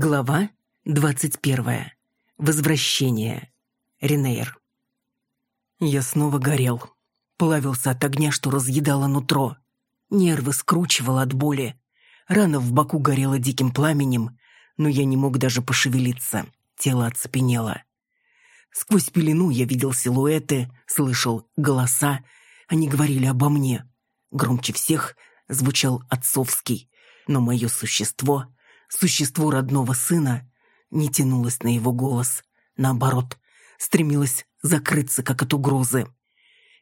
Глава двадцать первая. Возвращение. Ренейр. Я снова горел. Плавился от огня, что разъедало нутро. Нервы скручивало от боли. Рана в боку горела диким пламенем, но я не мог даже пошевелиться. Тело оцепенело. Сквозь пелену я видел силуэты, слышал голоса. Они говорили обо мне. Громче всех звучал отцовский, но мое существо — Существо родного сына не тянулось на его голос. Наоборот, стремилось закрыться, как от угрозы.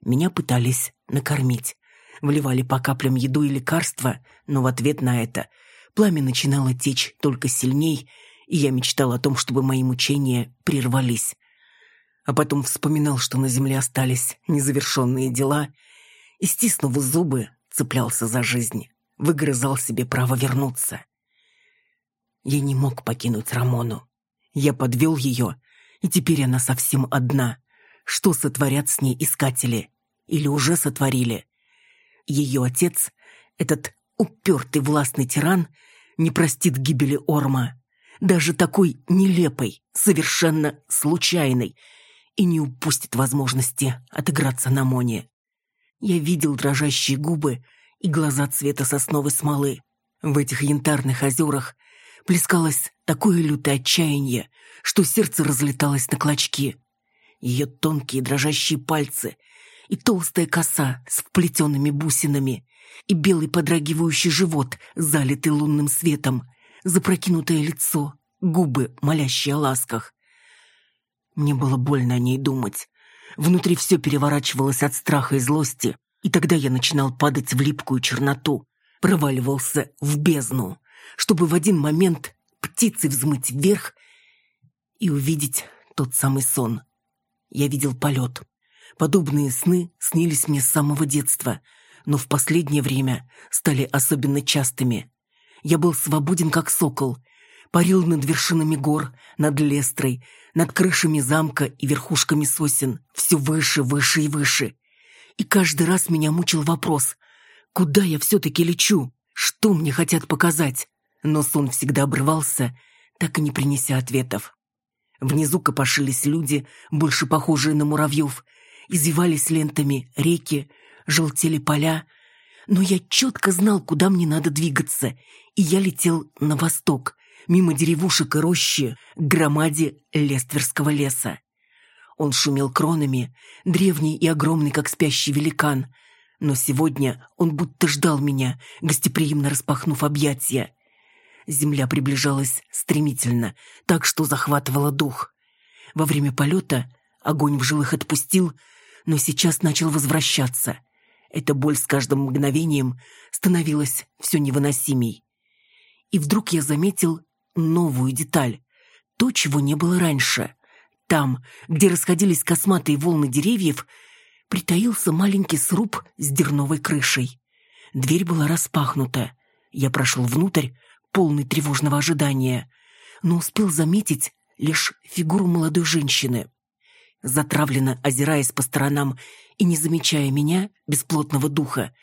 Меня пытались накормить. Вливали по каплям еду и лекарства, но в ответ на это пламя начинало течь только сильней, и я мечтал о том, чтобы мои мучения прервались. А потом вспоминал, что на земле остались незавершенные дела, и, стиснув зубы, цеплялся за жизнь, выгрызал себе право вернуться. Я не мог покинуть Рамону. Я подвел ее, и теперь она совсем одна. Что сотворят с ней искатели? Или уже сотворили? Ее отец, этот упертый властный тиран, не простит гибели Орма. Даже такой нелепой, совершенно случайной, и не упустит возможности отыграться на Моне. Я видел дрожащие губы и глаза цвета сосновой смолы. В этих янтарных озерах плескалось такое лютое отчаяние, что сердце разлеталось на клочки. Ее тонкие дрожащие пальцы и толстая коса с вплетенными бусинами и белый подрагивающий живот, залитый лунным светом, запрокинутое лицо, губы, молящие о ласках. Мне было больно о ней думать. Внутри все переворачивалось от страха и злости, и тогда я начинал падать в липкую черноту, проваливался в бездну чтобы в один момент птицы взмыть вверх и увидеть тот самый сон. Я видел полет. Подобные сны снились мне с самого детства, но в последнее время стали особенно частыми. Я был свободен, как сокол, парил над вершинами гор, над Лестрой, над крышами замка и верхушками сосен, все выше, выше и выше. И каждый раз меня мучил вопрос, куда я все-таки лечу, что мне хотят показать но сон всегда обрывался, так и не принеся ответов. Внизу копошились люди, больше похожие на муравьев, извивались лентами реки, желтели поля, но я четко знал, куда мне надо двигаться, и я летел на восток, мимо деревушек и рощи, к громаде Лестверского леса. Он шумел кронами, древний и огромный, как спящий великан, но сегодня он будто ждал меня, гостеприимно распахнув объятия. Земля приближалась стремительно, так что захватывала дух. Во время полета огонь в жилах отпустил, но сейчас начал возвращаться. Эта боль с каждым мгновением становилась все невыносимей. И вдруг я заметил новую деталь. То, чего не было раньше. Там, где расходились косматые волны деревьев, притаился маленький сруб с дерновой крышей. Дверь была распахнута. Я прошел внутрь, полный тревожного ожидания, но успел заметить лишь фигуру молодой женщины. Затравленно озираясь по сторонам и не замечая меня, бесплотного духа,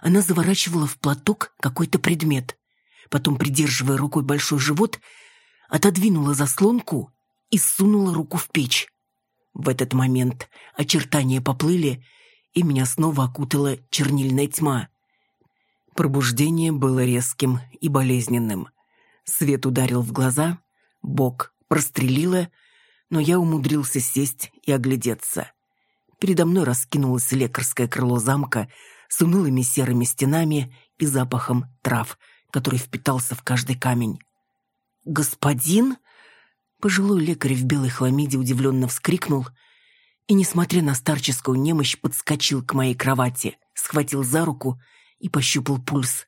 она заворачивала в платок какой-то предмет. Потом, придерживая рукой большой живот, отодвинула заслонку и сунула руку в печь. В этот момент очертания поплыли, и меня снова окутала чернильная тьма. Пробуждение было резким и болезненным. Свет ударил в глаза, бок прострелило, но я умудрился сесть и оглядеться. Передо мной раскинулось лекарское крыло замка с унылыми серыми стенами и запахом трав, который впитался в каждый камень. «Господин?» Пожилой лекарь в белой хламиде удивленно вскрикнул и, несмотря на старческую немощь, подскочил к моей кровати, схватил за руку и пощупал пульс.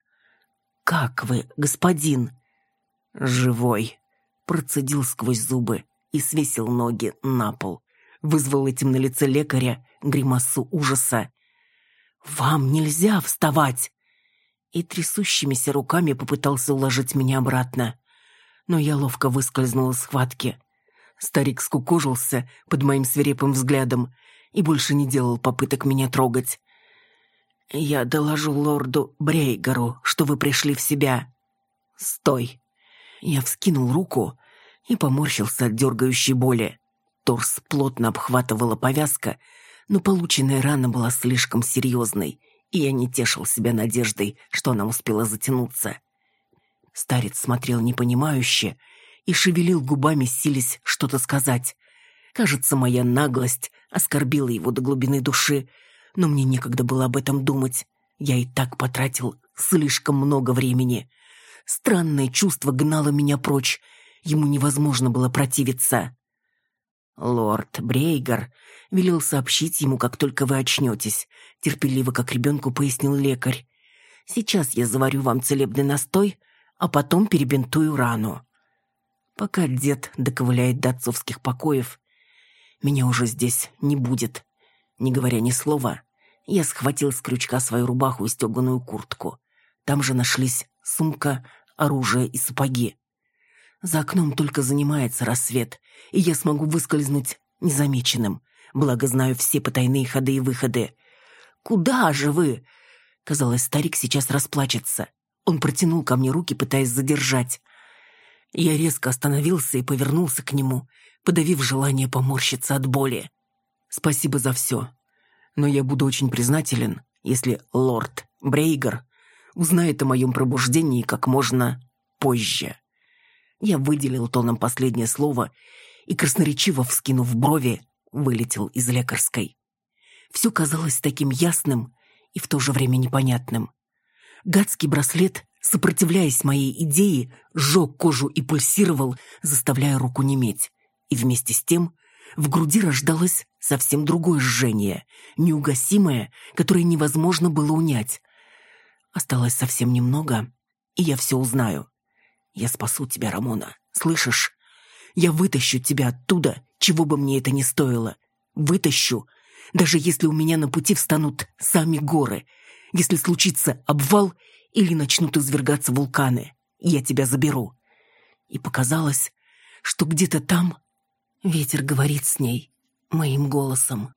«Как вы, господин?» «Живой», — процедил сквозь зубы и свесил ноги на пол. Вызвал этим на лице лекаря гримасу ужаса. «Вам нельзя вставать!» И трясущимися руками попытался уложить меня обратно. Но я ловко выскользнул из схватки. Старик скукожился под моим свирепым взглядом и больше не делал попыток меня трогать. «Я доложу лорду Брейгеру, что вы пришли в себя». «Стой!» Я вскинул руку и поморщился от дергающей боли. Торс плотно обхватывала повязка, но полученная рана была слишком серьезной, и я не тешил себя надеждой, что она успела затянуться. Старец смотрел непонимающе и шевелил губами, силясь что-то сказать. Кажется, моя наглость оскорбила его до глубины души, но мне некогда было об этом думать. Я и так потратил слишком много времени. Странное чувство гнало меня прочь. Ему невозможно было противиться. «Лорд Брейгер велел сообщить ему, как только вы очнетесь», терпеливо, как ребенку пояснил лекарь. «Сейчас я заварю вам целебный настой, а потом перебинтую рану». Пока дед доковыляет до отцовских покоев, меня уже здесь не будет. Не говоря ни слова, я схватил с крючка свою рубаху и стеганую куртку. Там же нашлись сумка, оружие и сапоги. За окном только занимается рассвет, и я смогу выскользнуть незамеченным, благо знаю все потайные ходы и выходы. «Куда же вы?» Казалось, старик сейчас расплачется. Он протянул ко мне руки, пытаясь задержать. Я резко остановился и повернулся к нему, подавив желание поморщиться от боли. «Спасибо за все но я буду очень признателен, если лорд Брейгер узнает о моем пробуждении как можно позже. Я выделил тоном последнее слово и, красноречиво вскинув брови, вылетел из лекарской. Все казалось таким ясным и в то же время непонятным. Гадский браслет, сопротивляясь моей идее, сжег кожу и пульсировал, заставляя руку неметь. И вместе с тем в груди рождалось совсем другое жжение, неугасимое, которое невозможно было унять. Осталось совсем немного, и я все узнаю. Я спасу тебя, Рамона, слышишь? Я вытащу тебя оттуда, чего бы мне это ни стоило. Вытащу, даже если у меня на пути встанут сами горы, если случится обвал или начнут извергаться вулканы. Я тебя заберу. И показалось, что где-то там Ветер говорит с ней моим голосом.